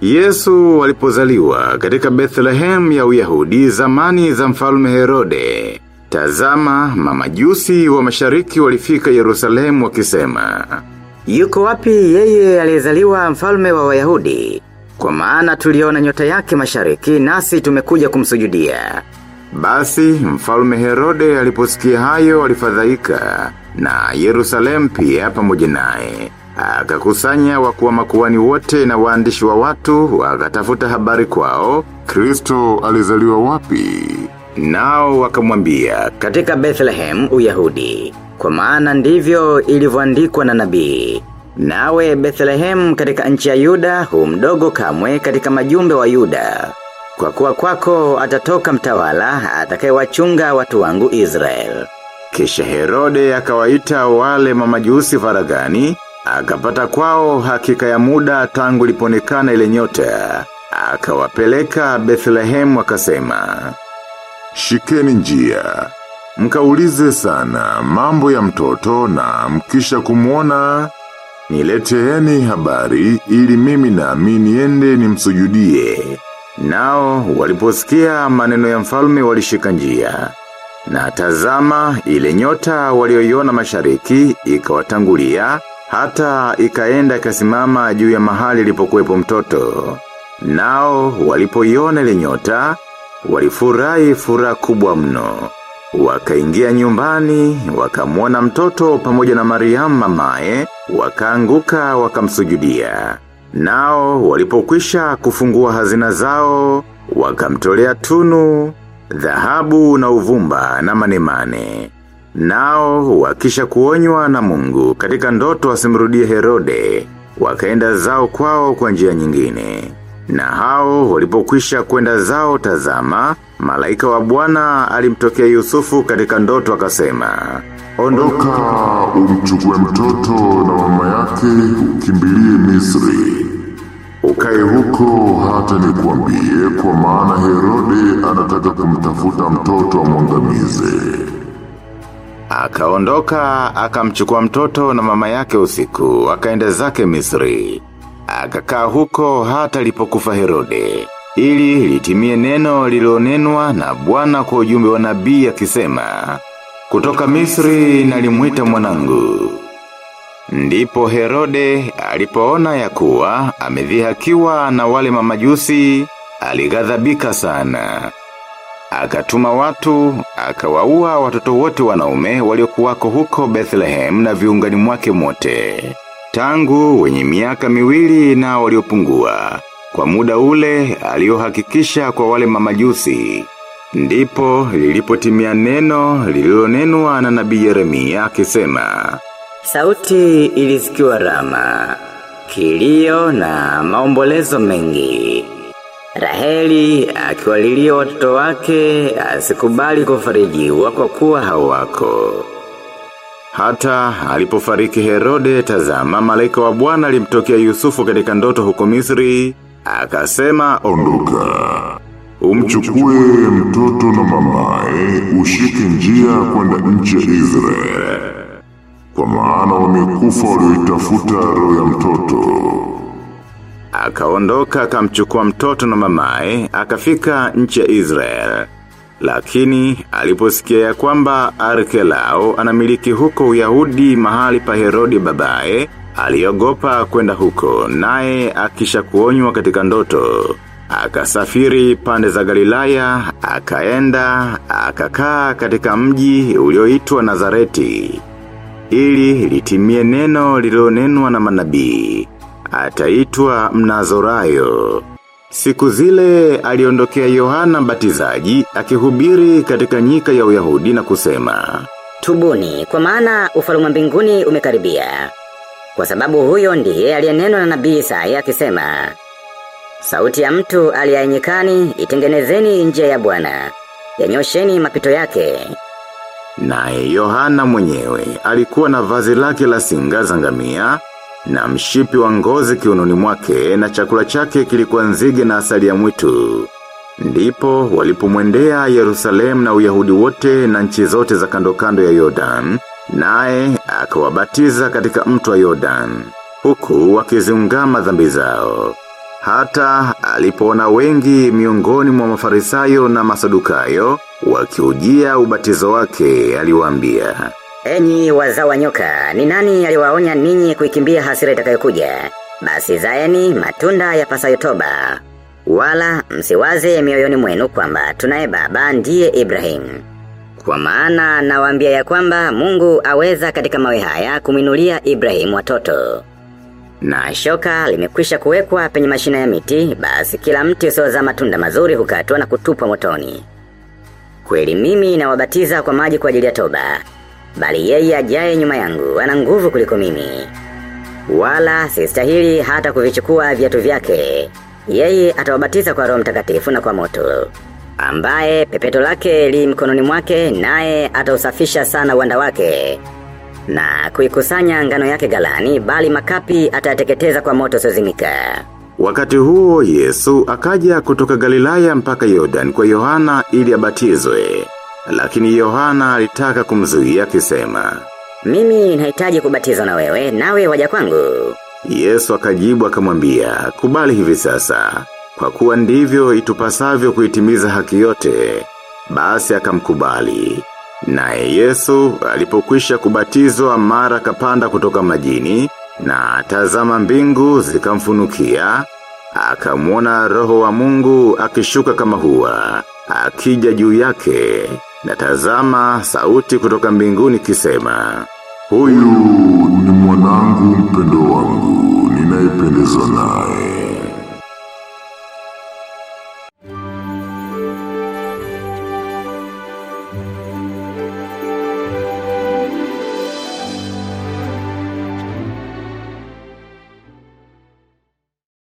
Yesu walipozaliwa katika Bethlehem ya Uyahudi zamani za mfalme Herode. Tazama, mamajusi wa mashariki walifika Yerusalemu wakisema. Yuko wapi yeye aliyezaliwa mfalme wa Wayahudi? Kwa maana tuliona nyota yake mashariki nasi tumekuja kumsujudia. Basi mfalme Herode aliposikia hayo alifadhaika na Yerusalemu pia pamoja naye. Akakusanya wakuwa makuwani wote na waandishi wa watu wakatafuta habari kwao. Kristo alizaliwa wapi? Nao wakamwambia Katika Bethlehem Uyahudi. Kwa maana ndivyo ilivyoandikwa na nabii. Nawe Bethlehem katika nchi ya Yuda hu mdogo kamwe katika majumbe wa Yuda. Kwa kuwa kwako atatoka mtawala atakayewachunga watu wangu Israel. Kisha Herode akawaita wale mamajusi faragani, akapata kwao hakika ya muda tangu liponekana ile nyota. Akawapeleka Bethlehem akasema, Shikeni njia. Mkaulize sana mambo ya mtoto na mkisha kumuona nileteeni habari ili mimi nami niende nimsujudie. Nao waliposikia maneno ya mfalme walishika njia. Na tazama ile nyota walioiona mashariki ikawatangulia hata ikaenda ikasimama juu ya mahali lipokuwepo mtoto. Nao walipoiona ile nyota walifurahi furaha kubwa mno. Wakaingia nyumbani, wakamwona mtoto pamoja na Mariam mamae, wakaanguka wakamsujudia. Nao walipokwisha kufungua hazina zao, wakamtolea tunu, dhahabu na uvumba na manemane. Nao wakisha kuonywa na mungu katika ndoto wasimrudie Herode, wakaenda zao kwao kwa njia nyingine. Na hao walipokwisha kwenda zao tazama, malaika wa bwana alimtokea Yusufu katika ndoto akasema, Ondoka umchukue mtoto na mama yake ukimbilie Misri. Ukae huko hata nikuambie kwa maana Herode anataka kumtafuta mtoto amwangamize. Akaondoka, akamchukua mtoto na mama yake usiku, akaenda zake Misri. Akakaa huko hata lipokufa Herode. Ili litimie neno lilonenwa na bwana kwa ujumbe wa nabii akisema Kutoka Misri nalimuita mwanangu. Ndipo Herode alipoona ya kuwa amedhihakiwa na wale mamajusi, alighadhabika sana. Akatuma watu, akawaua watoto wote wanaume waliokuwako huko Bethlehem na viungani mwake mote. Tangu wenye miaka miwili na waliopungua. Kwa muda ule aliohakikisha kwa wale mamajusi. Ndipo lilipotimia neno lililonenwa na nabii Yeremia akisema Sauti ilisikiwa rama, kilio na maombolezo mengi. Raheli akiwalilia watoto wake asikubali kufarijiwa kwa kuwa hawako. Hata alipofariki Herode tazama malaika wa Bwana alimtokea Yusufu katika ndoto huko Misri, akasema Ondoka. Umchukue mtoto na mamae ushike njia kwenda nchi ya Israeli. Kwa maana wamekufa walioitafuta roho ya mtoto. Akaondoka akamchukua mtoto na mamae, akafika nchi ya Israel. Lakini aliposikia ya kwamba Arkelao anamiliki huko Uyahudi mahali pa Herodi babaye, aliogopa kwenda huko, naye akisha kuonywa katika ndoto. Akasafiri pande za Galilaya, akaenda, akakaa katika mji ulioitwa Nazareti. Ili litimie neno lililonenwa na manabii ataitwa mnazorayo. Siku zile aliondokea Yohana mbatizaji akihubiri katika nyika ya Uyahudi na kusema, Tubuni, kwa maana ufalume wa mbinguni umekaribia. Kwa sababu huyo ndiye aliyenenwa na nabii Isaya akisema, Sauti ya mtu aliyenyikani itengenezeni njia ya Bwana, yanyosheni mapito yake. Naye Yohana mwenyewe alikuwa na vazi lake la singa za ngamia na mshipi wa ngozi kiunoni mwake na chakula chake kilikuwa nzige na asali ya mwitu. Ndipo walipomwendea Yerusalemu na Uyahudi wote na nchi zote za kando kando ya Yordan, naye akawabatiza katika mtu wa Yordan, huku wakiziungama dhambi zao. Hata alipoona wengi miongoni mwa mafarisayo na masadukayo, wakiujia ubatizo wake aliwaambia. Enyi wazao wa nyoka, ni nani aliwaonya ninyi kuikimbia hasira itakayokuja? Basi zaeni matunda ya pasayo toba. Wala msiwaze mioyoni mwenu kwamba tunaye baba ndiye Ibrahimu. Kwa maana nawaambia ya kwamba Mungu aweza katika mawe haya kumwinulia Ibrahimu watoto. Na shoka limekwisha kuwekwa penye mashina ya miti, basi kila mti usiozaa matunda mazuri hukatwa na kutupwa motoni. Kweli mimi nawabatiza kwa maji kwa ajili ya toba, bali yeye ajaye nyuma yangu ana nguvu kuliko mimi. Wala sistahili hata kuvichukua viatu vyake. Yeye atawabatiza kwa roho mtakatifu na kwa moto. Ambaye pepeto lake li mkononi mwake naye atausafisha sana uwanda wake. Na kuikusanya ngano yake galani bali makapi atayateketeza kwa moto usiozimika. Wakati huo Yesu akaja kutoka Galilaya mpaka Yordan kwa Yohana ili abatizwe. Lakini Yohana alitaka kumzuia akisema, Mimi nahitaji kubatizwa na wewe, nawe waja kwangu. Yesu akajibu akamwambia, kubali hivi sasa, kwa kuwa ndivyo itupasavyo kuitimiza haki yote. Basi akamkubali. Naye Yesu alipokwisha kubatizwa mara kapanda kutoka majini, na tazama mbingu zikamfunukia, akamwona roho wa mungu akishuka kama hua, akija juu yake, na tazama sauti kutoka mbinguni kisema, Huyu ni mwanangu mpendo wangu, ninayependezwa naye.